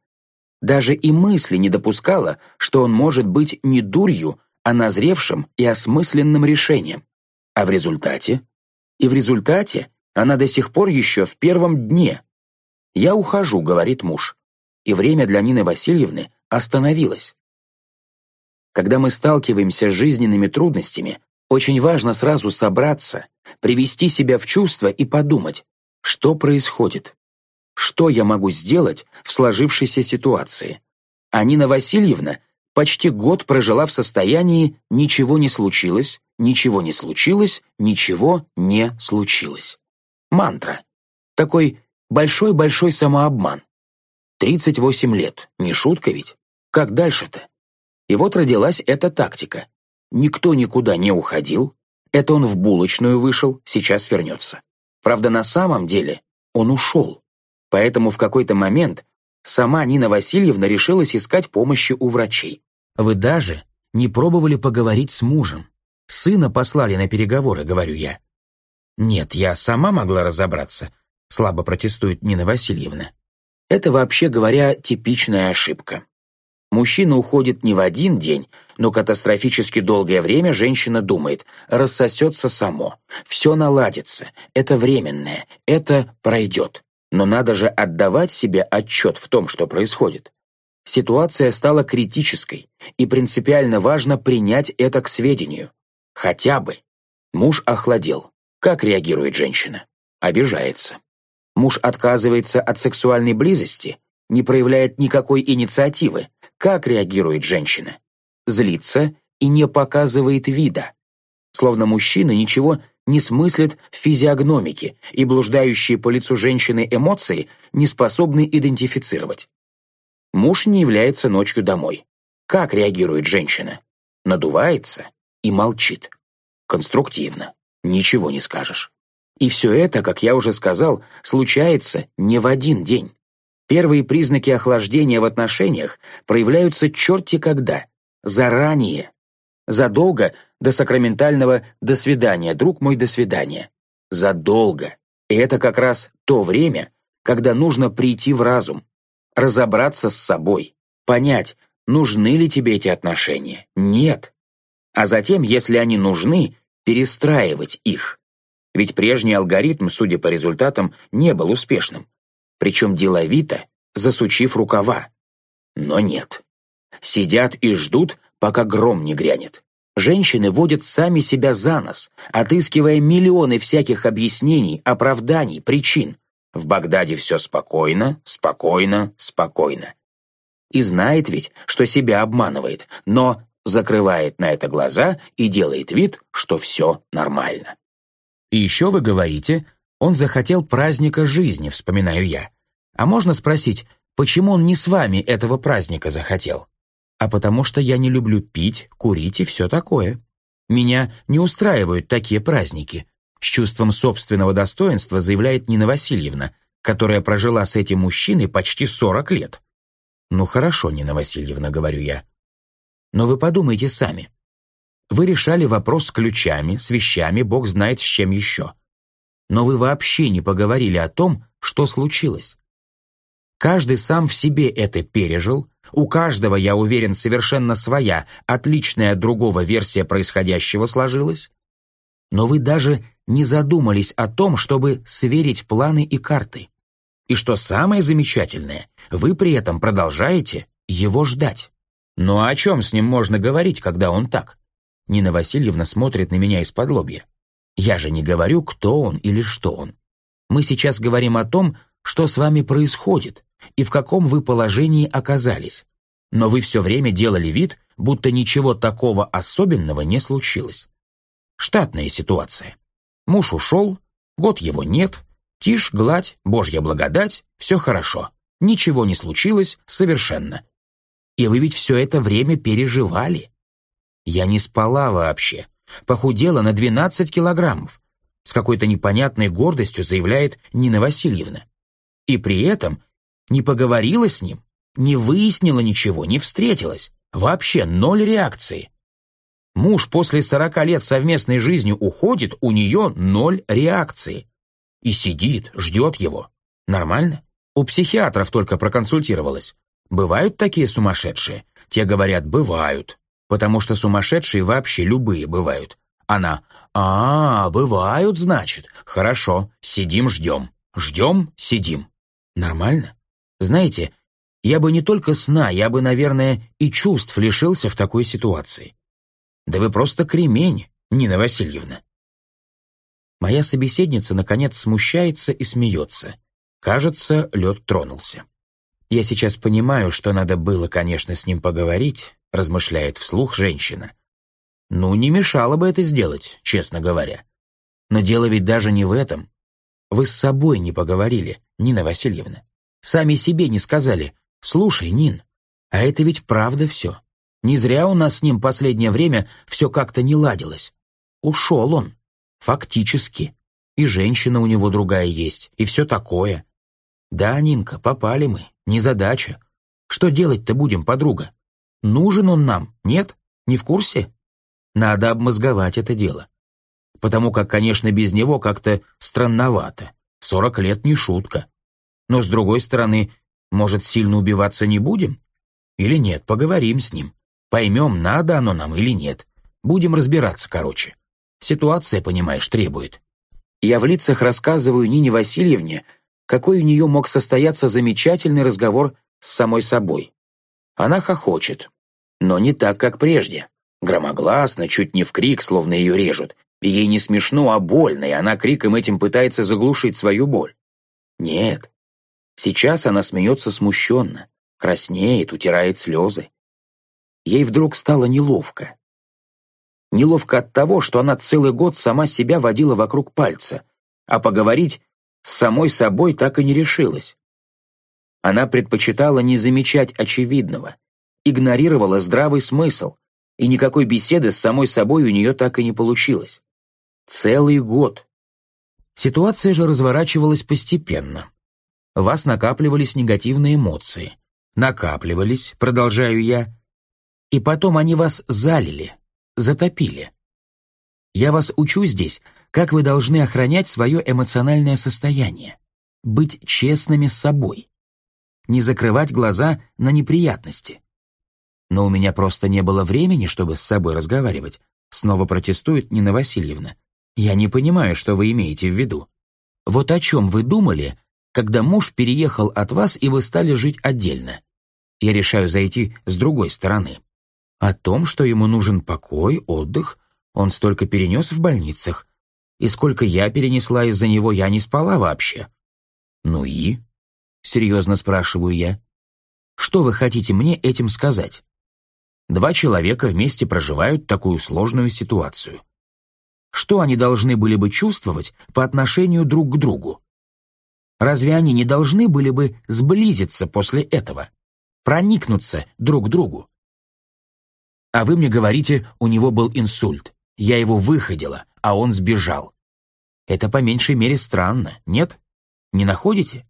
Даже и мысли не допускала, что он может быть не дурью, а назревшим и осмысленным решением. А в результате? И в результате она до сих пор еще в первом дне. «Я ухожу», — говорит муж. И время для Нины Васильевны остановилось. Когда мы сталкиваемся с жизненными трудностями, очень важно сразу собраться, привести себя в чувство и подумать, что происходит, что я могу сделать в сложившейся ситуации. А Нина Васильевна почти год прожила в состоянии «ничего не случилось, ничего не случилось, ничего не случилось». Мантра. Такой большой-большой самообман. 38 лет, не шутка ведь? Как дальше-то? И вот родилась эта тактика. Никто никуда не уходил, это он в булочную вышел, сейчас вернется. Правда, на самом деле он ушел. Поэтому в какой-то момент сама Нина Васильевна решилась искать помощи у врачей. Вы даже не пробовали поговорить с мужем. Сына послали на переговоры, говорю я. Нет, я сама могла разобраться, слабо протестует Нина Васильевна. Это, вообще говоря, типичная ошибка. Мужчина уходит не в один день, но катастрофически долгое время женщина думает, рассосется само, все наладится, это временное, это пройдет. Но надо же отдавать себе отчет в том, что происходит. Ситуация стала критической, и принципиально важно принять это к сведению. Хотя бы. Муж охладел. Как реагирует женщина? Обижается. Муж отказывается от сексуальной близости, не проявляет никакой инициативы. Как реагирует женщина? Злится и не показывает вида. Словно мужчина ничего не смыслит в и блуждающие по лицу женщины эмоции не способны идентифицировать. Муж не является ночью домой. Как реагирует женщина? Надувается и молчит. Конструктивно. Ничего не скажешь. И все это, как я уже сказал, случается не в один день. Первые признаки охлаждения в отношениях проявляются черти когда, заранее. Задолго до сакраментального «до свидания, друг мой, до свидания». Задолго. И это как раз то время, когда нужно прийти в разум, разобраться с собой, понять, нужны ли тебе эти отношения, нет. А затем, если они нужны, перестраивать их. Ведь прежний алгоритм, судя по результатам, не был успешным. Причем деловито, засучив рукава. Но нет. Сидят и ждут, пока гром не грянет. Женщины водят сами себя за нос, отыскивая миллионы всяких объяснений, оправданий, причин. В Багдаде все спокойно, спокойно, спокойно. И знает ведь, что себя обманывает, но закрывает на это глаза и делает вид, что все нормально. И еще вы говорите, он захотел праздника жизни, вспоминаю я. А можно спросить, почему он не с вами этого праздника захотел? А потому что я не люблю пить, курить и все такое. Меня не устраивают такие праздники. С чувством собственного достоинства заявляет Нина Васильевна, которая прожила с этим мужчиной почти 40 лет. «Ну хорошо, Нина Васильевна», — говорю я. Но вы подумайте сами. Вы решали вопрос с ключами, с вещами, бог знает с чем еще. Но вы вообще не поговорили о том, что случилось. Каждый сам в себе это пережил, у каждого, я уверен, совершенно своя, отличная от другого версия происходящего сложилась. Но вы даже не задумались о том, чтобы сверить планы и карты. И что самое замечательное, вы при этом продолжаете его ждать. «Ну а о чем с ним можно говорить, когда он так?» Нина Васильевна смотрит на меня из-под лобья. «Я же не говорю, кто он или что он. Мы сейчас говорим о том, что с вами происходит и в каком вы положении оказались. Но вы все время делали вид, будто ничего такого особенного не случилось. Штатная ситуация. Муж ушел, год его нет, тишь, гладь, божья благодать, все хорошо. ничего не случилось совершенно. И вы ведь все это время переживали. Я не спала вообще. Похудела на 12 килограммов. С какой-то непонятной гордостью заявляет Нина Васильевна. И при этом не поговорила с ним, не выяснила ничего, не встретилась. Вообще ноль реакции. Муж после 40 лет совместной жизни уходит, у нее ноль реакции. И сидит, ждет его. Нормально? У психиатров только проконсультировалась. Бывают такие сумасшедшие? Те говорят, бывают. Потому что сумасшедшие вообще любые бывают. Она, а, бывают, значит. Хорошо, сидим, ждем. Ждем, сидим. Нормально? Знаете, я бы не только сна, я бы, наверное, и чувств лишился в такой ситуации. Да вы просто кремень, Нина Васильевна. Моя собеседница, наконец, смущается и смеется. Кажется, лед тронулся. «Я сейчас понимаю, что надо было, конечно, с ним поговорить», размышляет вслух женщина. «Ну, не мешало бы это сделать, честно говоря. Но дело ведь даже не в этом. Вы с собой не поговорили, Нина Васильевна. Сами себе не сказали. Слушай, Нин, а это ведь правда все. Не зря у нас с ним последнее время все как-то не ладилось. Ушел он. Фактически. И женщина у него другая есть, и все такое. Да, Нинка, попали мы, незадача. Что делать-то будем, подруга? Нужен он нам, нет? Не в курсе? Надо обмозговать это дело. Потому как, конечно, без него как-то странновато. Сорок лет не шутка. Но, с другой стороны, может, сильно убиваться не будем? Или нет, поговорим с ним. Поймем, надо оно нам или нет. Будем разбираться, короче. Ситуация, понимаешь, требует. Я в лицах рассказываю Нине Васильевне, какой у нее мог состояться замечательный разговор с самой собой. Она хохочет, но не так, как прежде. Громогласно, чуть не в крик, словно ее режут. ей не смешно, а больно, и она криком этим пытается заглушить свою боль. Нет. Сейчас она смеется смущенно, краснеет, утирает слезы. Ей вдруг стало неловко. Неловко от того, что она целый год сама себя водила вокруг пальца, а поговорить с самой собой так и не решилась. Она предпочитала не замечать очевидного, игнорировала здравый смысл, и никакой беседы с самой собой у нее так и не получилось. Целый год. Ситуация же разворачивалась постепенно. Вас накапливались негативные эмоции. Накапливались, продолжаю я, и потом они вас залили, затопили. Я вас учу здесь, как вы должны охранять свое эмоциональное состояние, быть честными с собой, не закрывать глаза на неприятности. Но у меня просто не было времени, чтобы с собой разговаривать. Снова протестует Нина Васильевна. Я не понимаю, что вы имеете в виду. Вот о чем вы думали, когда муж переехал от вас и вы стали жить отдельно? Я решаю зайти с другой стороны. О том, что ему нужен покой, отдых, он столько перенес в больницах. И сколько я перенесла из-за него, я не спала вообще. Ну и? Серьезно спрашиваю я. Что вы хотите мне этим сказать? Два человека вместе проживают такую сложную ситуацию. Что они должны были бы чувствовать по отношению друг к другу? Разве они не должны были бы сблизиться после этого? Проникнуться друг к другу? А вы мне говорите, у него был инсульт. Я его выходила, а он сбежал. Это по меньшей мере странно, нет? Не находите?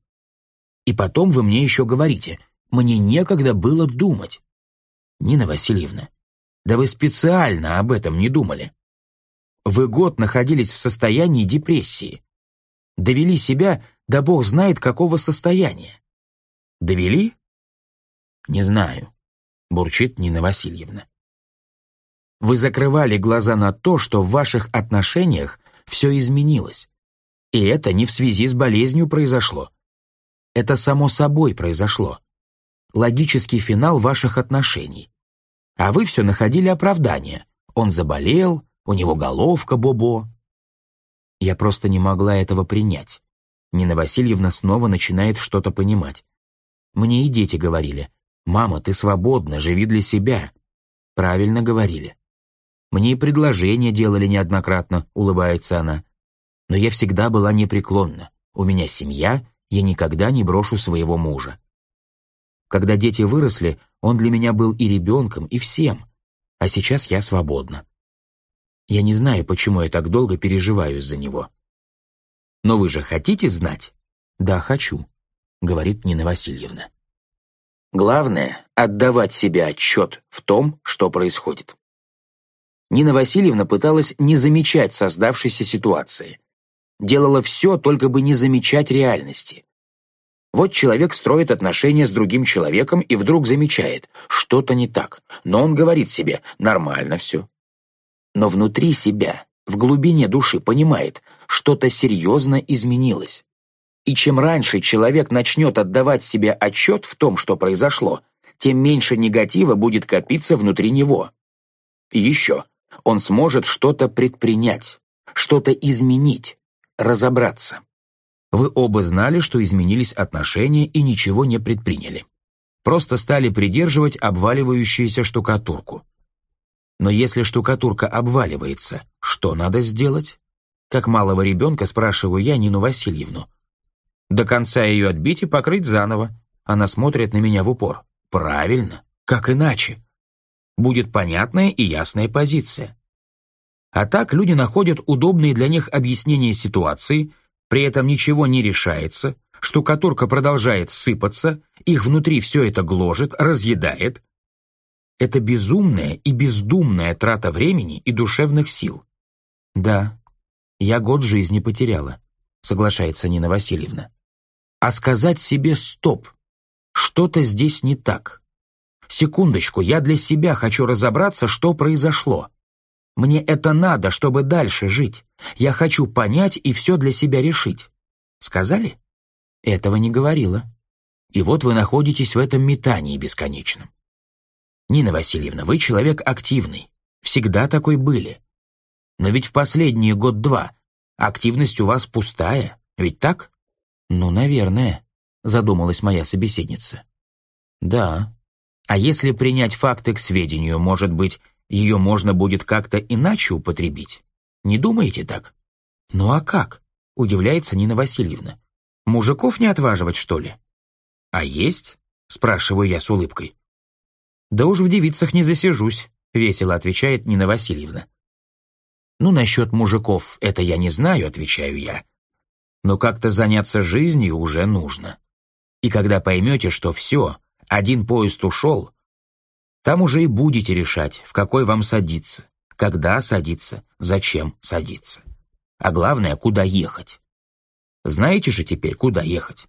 И потом вы мне еще говорите, мне некогда было думать. Нина Васильевна, да вы специально об этом не думали. Вы год находились в состоянии депрессии. Довели себя, да бог знает какого состояния. Довели? Не знаю, бурчит Нина Васильевна. Вы закрывали глаза на то, что в ваших отношениях все изменилось. И это не в связи с болезнью произошло. Это само собой произошло. Логический финал ваших отношений. А вы все находили оправдание. Он заболел, у него головка бобо. Я просто не могла этого принять. Нина Васильевна снова начинает что-то понимать. Мне и дети говорили, «Мама, ты свободна, живи для себя». Правильно говорили. Мне и предложения делали неоднократно, улыбается она. Но я всегда была непреклонна. У меня семья, я никогда не брошу своего мужа. Когда дети выросли, он для меня был и ребенком, и всем. А сейчас я свободна. Я не знаю, почему я так долго переживаю из-за него. Но вы же хотите знать? Да, хочу, говорит Нина Васильевна. Главное — отдавать себе отчет в том, что происходит. Нина Васильевна пыталась не замечать создавшейся ситуации. Делала все, только бы не замечать реальности. Вот человек строит отношения с другим человеком и вдруг замечает, что-то не так, но он говорит себе «нормально все». Но внутри себя, в глубине души понимает, что-то серьезно изменилось. И чем раньше человек начнет отдавать себе отчет в том, что произошло, тем меньше негатива будет копиться внутри него. И еще, он сможет что-то предпринять, что-то изменить, разобраться. Вы оба знали, что изменились отношения и ничего не предприняли. Просто стали придерживать обваливающуюся штукатурку. Но если штукатурка обваливается, что надо сделать? Как малого ребенка спрашиваю я Нину Васильевну. До конца ее отбить и покрыть заново. Она смотрит на меня в упор. Правильно. Как иначе? Будет понятная и ясная позиция. А так люди находят удобные для них объяснения ситуации – при этом ничего не решается, штукатурка продолжает сыпаться, их внутри все это гложет, разъедает. Это безумная и бездумная трата времени и душевных сил. Да, я год жизни потеряла, соглашается Нина Васильевна. А сказать себе «стоп», что-то здесь не так. Секундочку, я для себя хочу разобраться, что произошло. Мне это надо, чтобы дальше жить. Я хочу понять и все для себя решить. Сказали? Этого не говорила. И вот вы находитесь в этом метании бесконечном. Нина Васильевна, вы человек активный. Всегда такой были. Но ведь в последние год-два активность у вас пустая, ведь так? Ну, наверное, задумалась моя собеседница. Да. А если принять факты к сведению, может быть, ее можно будет как-то иначе употребить. Не думаете так? Ну а как? Удивляется Нина Васильевна. Мужиков не отваживать, что ли? А есть? Спрашиваю я с улыбкой. Да уж в девицах не засижусь, весело отвечает Нина Васильевна. Ну, насчет мужиков это я не знаю, отвечаю я. Но как-то заняться жизнью уже нужно. И когда поймете, что все, один поезд ушел, там уже и будете решать, в какой вам садиться, когда садиться, зачем садиться. А главное, куда ехать. Знаете же теперь, куда ехать?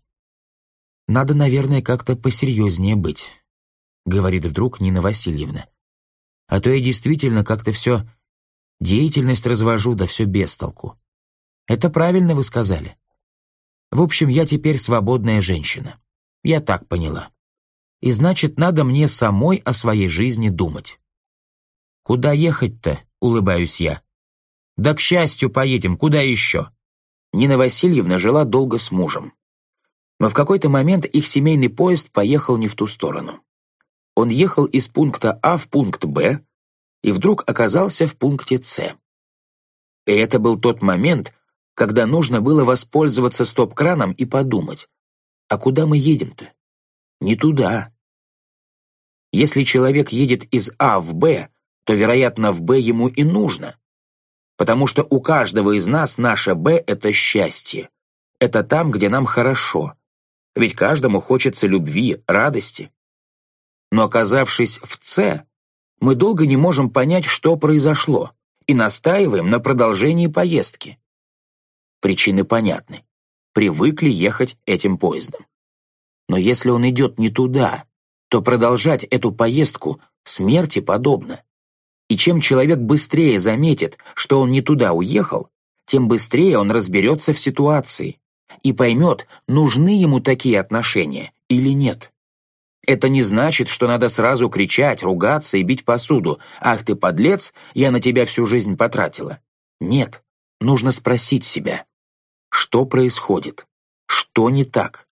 Надо, наверное, как-то посерьезнее быть, говорит вдруг Нина Васильевна. А то я действительно как-то все деятельность развожу, да все без толку. Это правильно вы сказали. В общем, я теперь свободная женщина. Я так поняла и значит, надо мне самой о своей жизни думать. «Куда ехать-то?» — улыбаюсь я. «Да к счастью поедем, куда еще?» Нина Васильевна жила долго с мужем. Но в какой-то момент их семейный поезд поехал не в ту сторону. Он ехал из пункта А в пункт Б и вдруг оказался в пункте С. И это был тот момент, когда нужно было воспользоваться стоп-краном и подумать, а куда мы едем-то? не туда. Если человек едет из А в Б, то, вероятно, в Б ему и нужно. Потому что у каждого из нас наше Б — это счастье. Это там, где нам хорошо. Ведь каждому хочется любви, радости. Но оказавшись в С, мы долго не можем понять, что произошло, и настаиваем на продолжении поездки. Причины понятны. Привыкли ехать этим поездом. Но если он идет не туда, то продолжать эту поездку смерти подобно. И чем человек быстрее заметит, что он не туда уехал, тем быстрее он разберется в ситуации и поймет, нужны ему такие отношения или нет. Это не значит, что надо сразу кричать, ругаться и бить посуду. «Ах ты, подлец, я на тебя всю жизнь потратила». Нет, нужно спросить себя, что происходит, что не так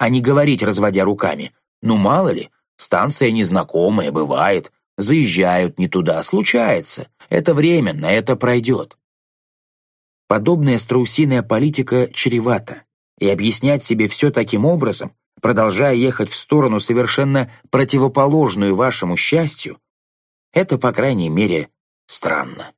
а не говорить, разводя руками. Ну, мало ли, станция незнакомая, бывает, заезжают не туда, случается. Это временно, это пройдет. Подобная страусиная политика чревата, и объяснять себе все таким образом продолжая ехать в сторону, совершенно противоположную вашему счастью, это, по крайней мере, странно.